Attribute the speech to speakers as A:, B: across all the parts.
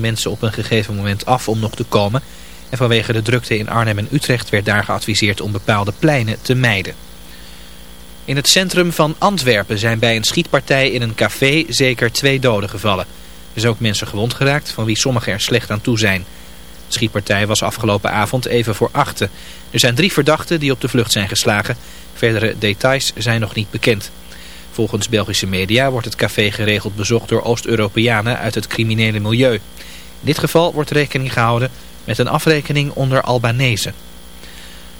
A: mensen op een gegeven moment af om nog te komen. En vanwege de drukte in Arnhem en Utrecht werd daar geadviseerd om bepaalde pleinen te mijden. In het centrum van Antwerpen zijn bij een schietpartij in een café zeker twee doden gevallen. Er zijn ook mensen gewond geraakt, van wie sommigen er slecht aan toe zijn. De schietpartij was afgelopen avond even voor achten. Er zijn drie verdachten die op de vlucht zijn geslagen. Verdere details zijn nog niet bekend. Volgens Belgische media wordt het café geregeld bezocht door Oost-Europeanen uit het criminele milieu. In dit geval wordt rekening gehouden met een afrekening onder Albanese.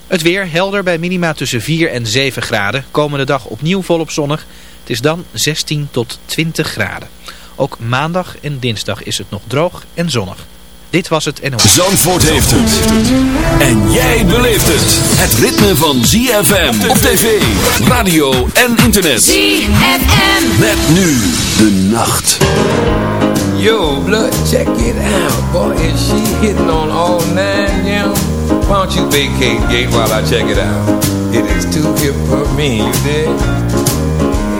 A: Het weer helder bij minima tussen 4 en 7 graden. Komende dag opnieuw volop zonnig. Het is dan 16 tot 20 graden. Ook maandag en dinsdag is het nog droog en zonnig. Dit was het NOS.
B: Zandvoort heeft het. En jij beleeft het. Het ritme van ZFM op tv, radio en internet.
C: ZFM.
B: Met nu de nacht.
D: Yo, blood, check it out. Boy, is she hitting on all nine, yeah. Why don't you vacate gate while I check it out? It is too hip for me, you dig?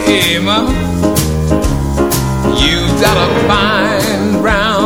D: Hey, ma. You got a fine brown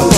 D: I'm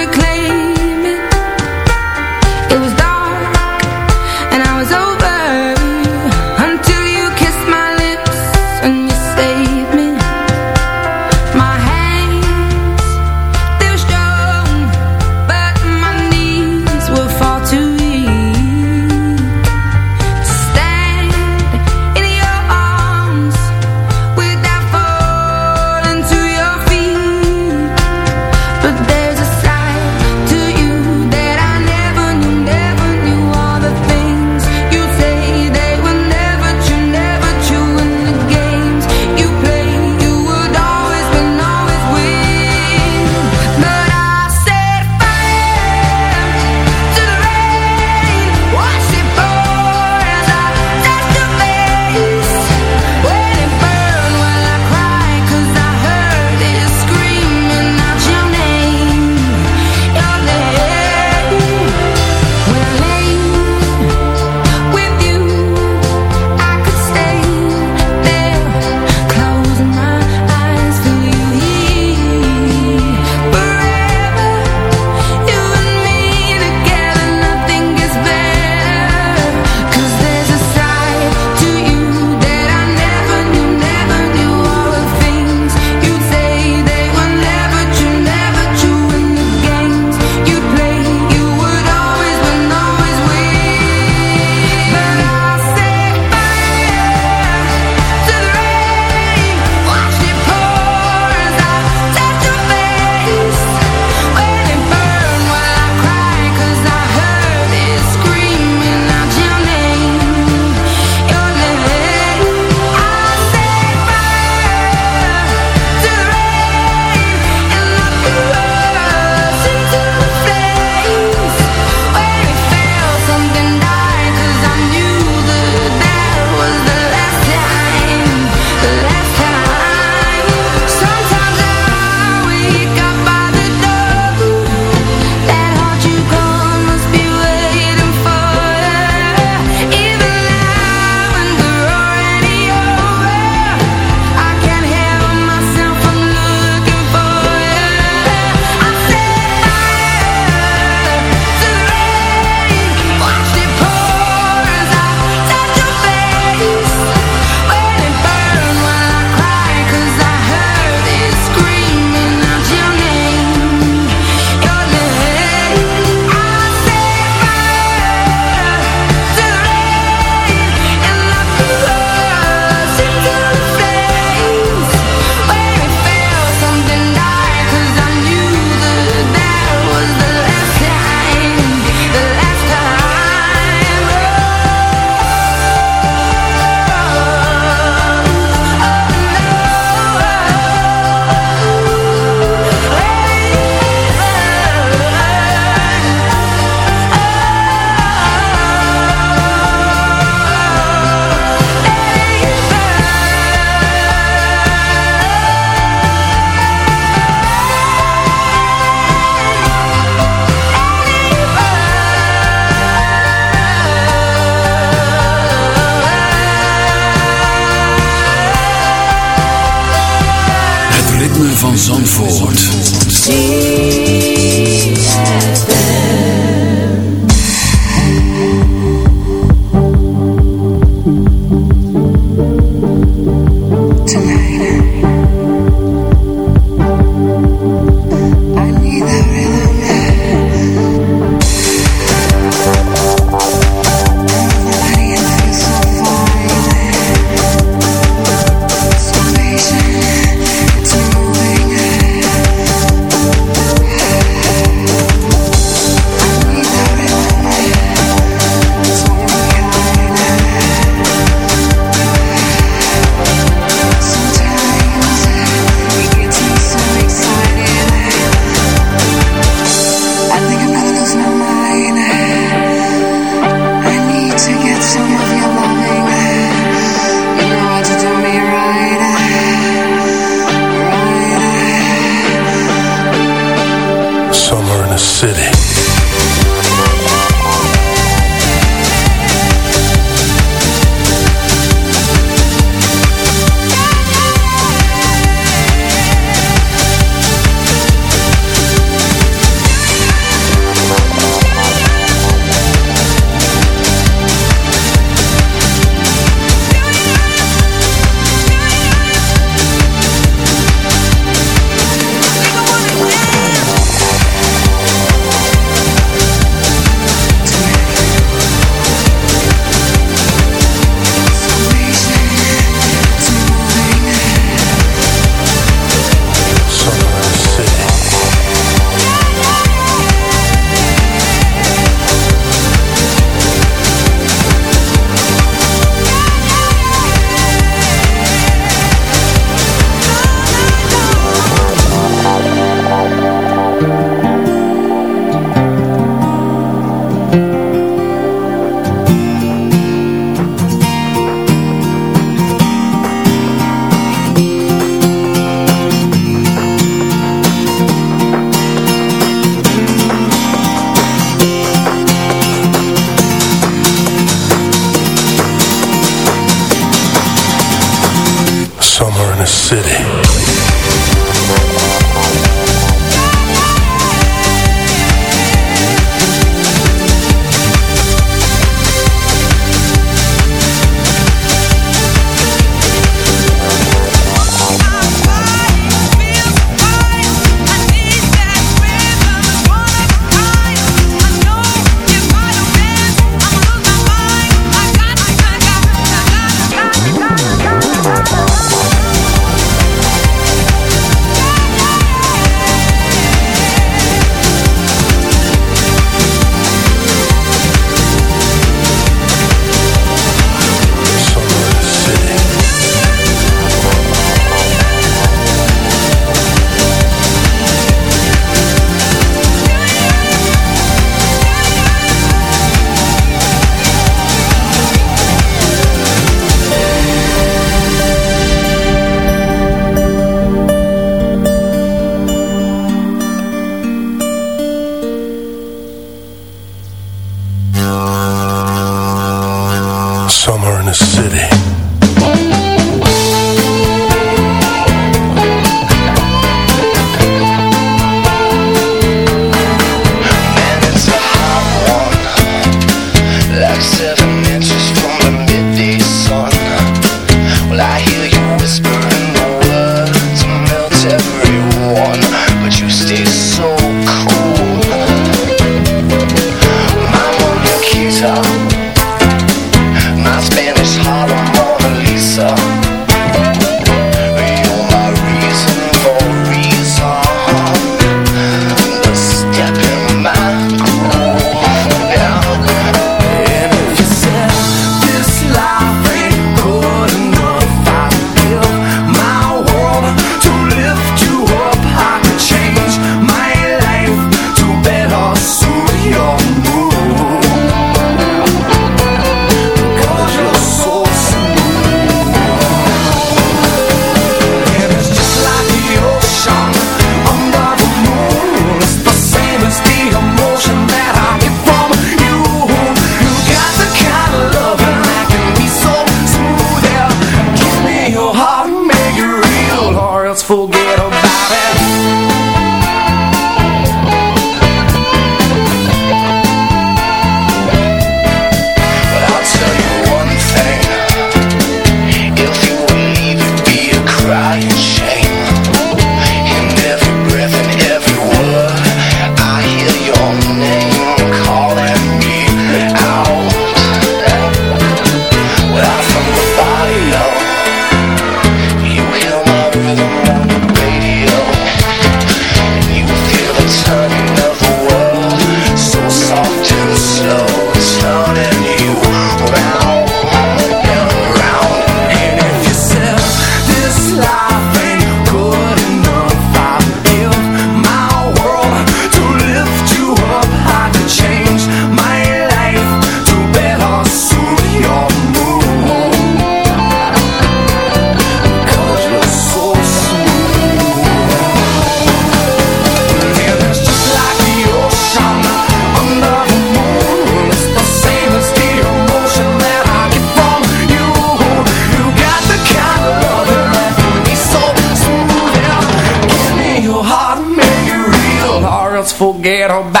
B: vero, beh,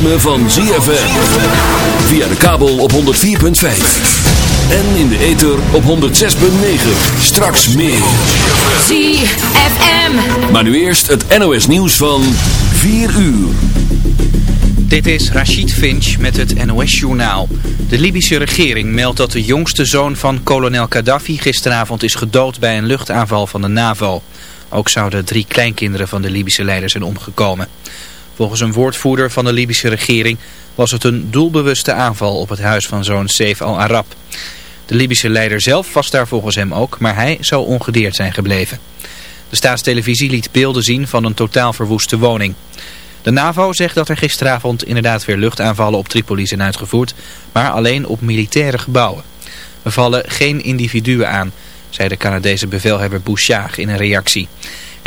B: ritme van ZFM. Via de kabel op 104.5. En in de ether op 106.9. Straks meer.
E: ZFM.
B: Maar nu eerst het NOS nieuws van 4 uur.
A: Dit is Rachid Finch met het NOS-journaal. De Libische regering meldt dat de jongste zoon van kolonel Gaddafi gisteravond is gedood bij een luchtaanval van de NAVO. Ook zouden drie kleinkinderen van de Libische leider zijn omgekomen. Volgens een woordvoerder van de Libische regering was het een doelbewuste aanval op het huis van zoon Saif al-Arab. De Libische leider zelf was daar volgens hem ook, maar hij zou ongedeerd zijn gebleven. De staatstelevisie liet beelden zien van een totaal verwoeste woning. De NAVO zegt dat er gisteravond inderdaad weer luchtaanvallen op Tripoli zijn uitgevoerd, maar alleen op militaire gebouwen. We vallen geen individuen aan, zei de Canadese bevelhebber Bouchard in een reactie.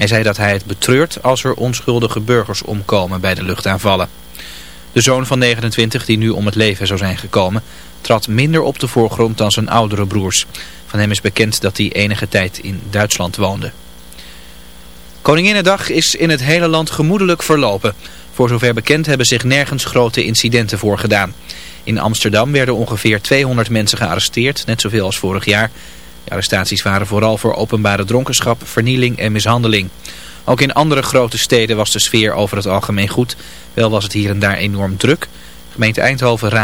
A: Hij zei dat hij het betreurt als er onschuldige burgers omkomen bij de luchtaanvallen. De zoon van 29, die nu om het leven zou zijn gekomen, trad minder op de voorgrond dan zijn oudere broers. Van hem is bekend dat hij enige tijd in Duitsland woonde. Koninginnedag is in het hele land gemoedelijk verlopen. Voor zover bekend hebben zich nergens grote incidenten voorgedaan. In Amsterdam werden ongeveer 200 mensen gearresteerd, net zoveel als vorig jaar. De arrestaties waren vooral voor openbare dronkenschap, vernieling en mishandeling. Ook in andere grote steden was de sfeer over het algemeen goed. Wel was het hier en daar enorm druk. Gemeente Eindhoven raad